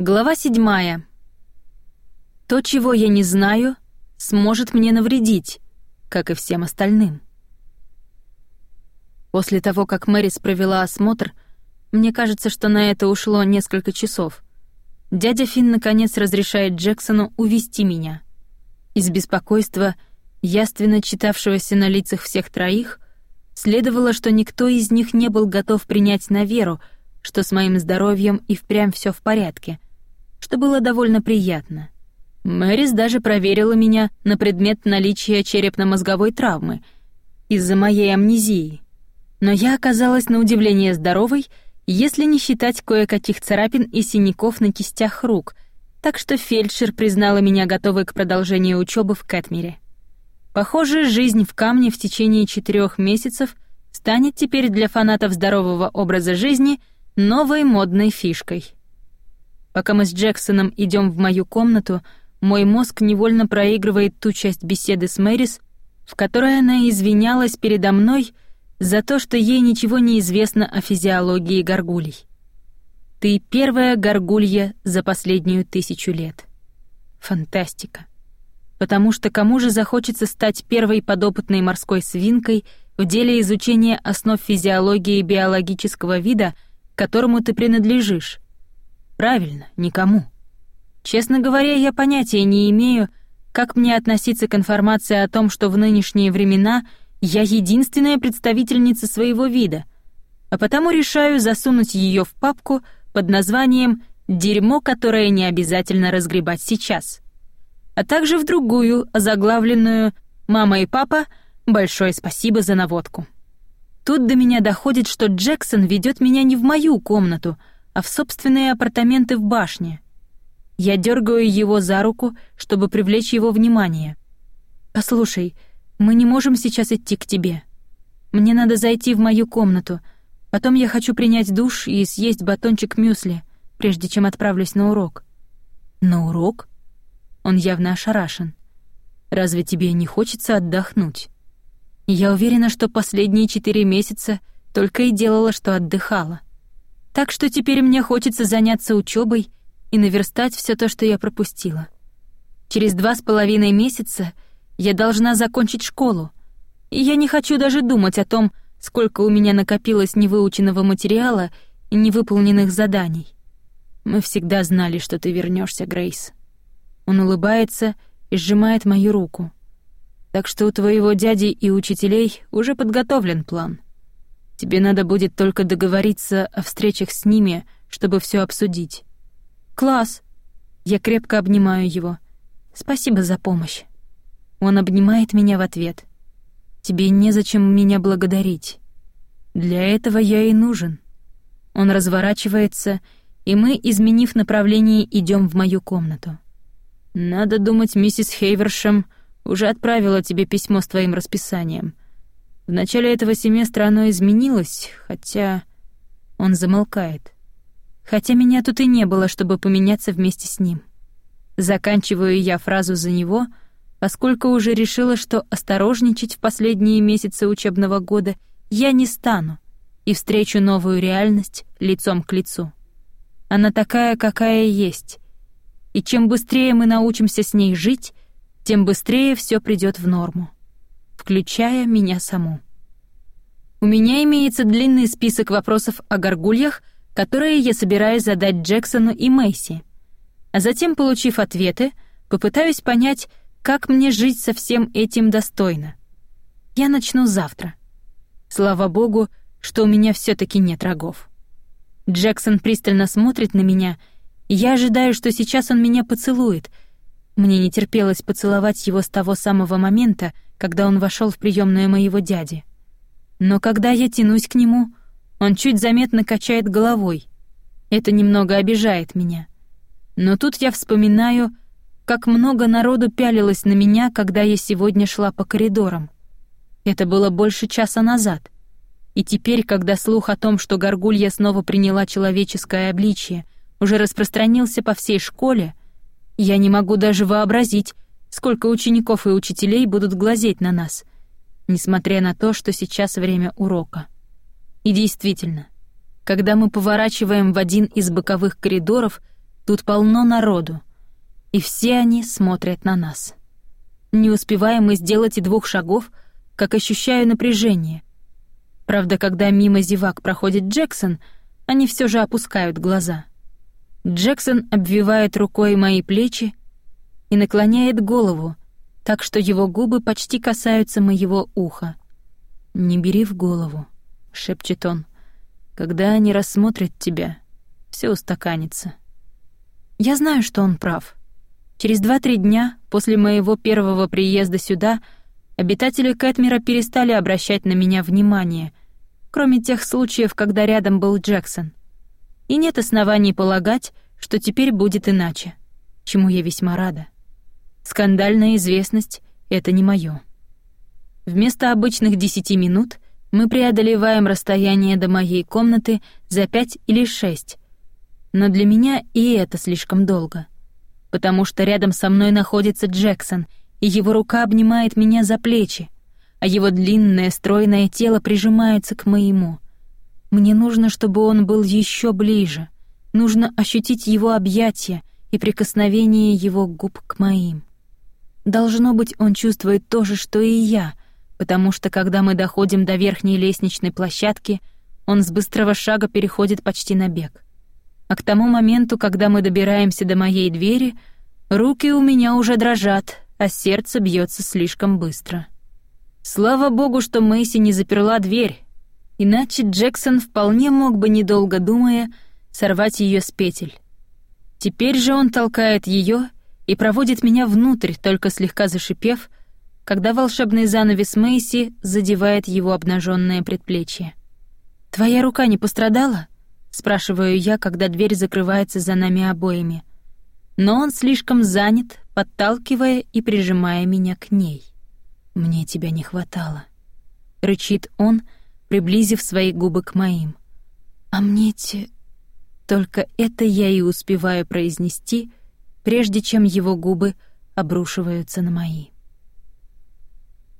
Глава седьмая. То, чего я не знаю, сможет мне навредить, как и всем остальным. После того, как Мэрис провела осмотр, мне кажется, что на это ушло несколько часов. Дядя Финн наконец разрешает Джексону увести меня. Из беспокойства, яственно читавшегося на лицах всех троих, следовало, что никто из них не был готов принять на веру, что с моим здоровьем и впрямь все в порядке — что было довольно приятно. Мэрис даже проверила меня на предмет наличия черепно-мозговой травмы из-за моей амнезии. Но я оказалась на удивление здоровой, если не считать кое-каких царапин и синяков на кистях рук, так что фельдшер признала меня готовой к продолжению учебы в Кэтмере. Похоже, жизнь в камне в течение четырех месяцев станет теперь для фанатов здорового образа жизни новой модной фишкой. Пока мы с Джексоном идем в мою комнату, мой мозг невольно проигрывает ту часть беседы с Мэрис, в которой она извинялась передо мной за то, что ей ничего не известно о физиологии горгулей. Ты первая горгулья за последнюю тысячу лет. Фантастика. Потому что кому же захочется стать первой подопытной морской свинкой в деле изучения основ физиологии биологического вида, которому ты принадлежишь? Правильно, никому. Честно говоря, я понятия не имею, как мне относиться к информации о том, что в нынешние времена я единственная представительница своего вида, а потому решаю засунуть ее в папку под названием «Дерьмо, которое не обязательно разгребать сейчас», а также в другую, озаглавленную «Мама и папа, большое спасибо за наводку». Тут до меня доходит, что Джексон ведет меня не в мою комнату, а в собственные апартаменты в башне. Я дергаю его за руку, чтобы привлечь его внимание. «Послушай, мы не можем сейчас идти к тебе. Мне надо зайти в мою комнату. Потом я хочу принять душ и съесть батончик мюсли, прежде чем отправлюсь на урок». «На урок?» Он явно ошарашен. «Разве тебе не хочется отдохнуть?» Я уверена, что последние четыре месяца только и делала, что отдыхала. Так что теперь мне хочется заняться учебой и наверстать все то, что я пропустила. Через два с половиной месяца я должна закончить школу, и я не хочу даже думать о том, сколько у меня накопилось невыученного материала и невыполненных заданий. Мы всегда знали, что ты вернешься, Грейс. Он улыбается и сжимает мою руку. Так что у твоего дяди и учителей уже подготовлен план — Тебе надо будет только договориться о встречах с ними, чтобы все обсудить. Класс. Я крепко обнимаю его. Спасибо за помощь. Он обнимает меня в ответ. Тебе незачем меня благодарить. Для этого я и нужен. Он разворачивается, и мы, изменив направление, идем в мою комнату. Надо думать, миссис Хейвершем уже отправила тебе письмо с твоим расписанием — в начале этого семестра оно изменилось, хотя... Он замолкает. Хотя меня тут и не было, чтобы поменяться вместе с ним. Заканчиваю я фразу за него, поскольку уже решила, что осторожничать в последние месяцы учебного года я не стану и встречу новую реальность лицом к лицу. Она такая, какая есть. И чем быстрее мы научимся с ней жить, тем быстрее все придет в норму включая меня саму. У меня имеется длинный список вопросов о горгульях, которые я собираюсь задать Джексону и Мэйси. А затем, получив ответы, попытаюсь понять, как мне жить со всем этим достойно. Я начну завтра. Слава богу, что у меня все таки нет рогов. Джексон пристально смотрит на меня, и я ожидаю, что сейчас он меня поцелует. Мне не терпелось поцеловать его с того самого момента, когда он вошел в приемную моего дяди. Но когда я тянусь к нему, он чуть заметно качает головой. Это немного обижает меня. Но тут я вспоминаю, как много народу пялилось на меня, когда я сегодня шла по коридорам. Это было больше часа назад. И теперь, когда слух о том, что горгулья снова приняла человеческое обличие, уже распространился по всей школе, я не могу даже вообразить, сколько учеников и учителей будут глазеть на нас, несмотря на то, что сейчас время урока. И действительно, когда мы поворачиваем в один из боковых коридоров, Тут полно народу, и все они смотрят на нас. Не успеваем мы сделать и двух шагов, как ощущаю напряжение. Правда, когда мимо зевак проходит Джексон, они все же опускают глаза. Джексон обвивает рукой мои плечи и наклоняет голову, так что его губы почти касаются моего уха. «Не бери в голову», — шепчет он. «Когда они рассмотрят тебя, все устаканится». Я знаю, что он прав. Через два-три дня после моего первого приезда сюда обитатели Кэтмера перестали обращать на меня внимание, кроме тех случаев, когда рядом был Джексон. И нет оснований полагать, что теперь будет иначе, чему я весьма рада. Скандальная известность — это не моё. Вместо обычных десяти минут мы преодолеваем расстояние до моей комнаты за пять или шесть, но для меня и это слишком долго. Потому что рядом со мной находится Джексон, и его рука обнимает меня за плечи, а его длинное стройное тело прижимается к моему. Мне нужно, чтобы он был еще ближе. Нужно ощутить его объятия и прикосновение его губ к моим. Должно быть, он чувствует то же, что и я, потому что когда мы доходим до верхней лестничной площадки, он с быстрого шага переходит почти на бег а к тому моменту, когда мы добираемся до моей двери, руки у меня уже дрожат, а сердце бьется слишком быстро. Слава богу, что Мэйси не заперла дверь, иначе Джексон вполне мог бы, недолго думая, сорвать ее с петель. Теперь же он толкает ее и проводит меня внутрь, только слегка зашипев, когда волшебный занавес Мэйси задевает его обнаженное предплечье. «Твоя рука не пострадала?» спрашиваю я, когда дверь закрывается за нами обоими. Но он слишком занят, подталкивая и прижимая меня к ней. Мне тебя не хватало, рычит он, приблизив свои губы к моим. А мне те только это я и успеваю произнести, прежде чем его губы обрушиваются на мои.